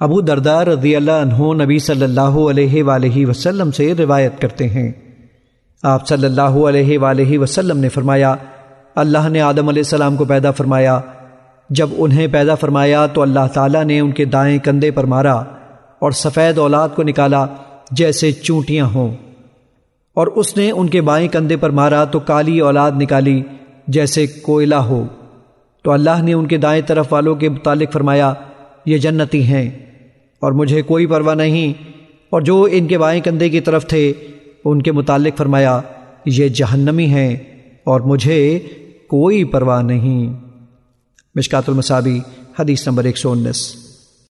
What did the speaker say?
ابو دردار رضی اللہ عنہ نبی صلی اللہ علیہ وآلہ وسلم سے روایت کرتے ہیں۔ آپ صلی اللہ علیہ وآلہ وسلم نے فرمایا، اللہ نے آدم علیہ السلام کو پیدا فرمایا۔ جب انہیں پیدا فرمایا تو اللہ تعالیٰ نے ان کے دائیں کندھے پر مارا اور سفید اولاد کو نکالا جیسے چونٹیاں ہوں۔ اور اس نے ان کے بائیں کندھے پر مارا تو کالی اولاد نکالی جیسے کوئلہ ہو۔ تو اللہ نے ان کے دائیں طرف والوں کے متعلق فرمایا، یہ جنتی ہیں۔ اور مجھے کوئی پرواہ نہیں۔ اور جو ان کے بائیں کندھے کی طرف تھے، ان کے متعلق فرمایا، یہ جہنمی ہیں اور مجھے کوئی پرواہ نہیں۔ مشکات المصابی، حدیث نمبر ایک سو انیس۔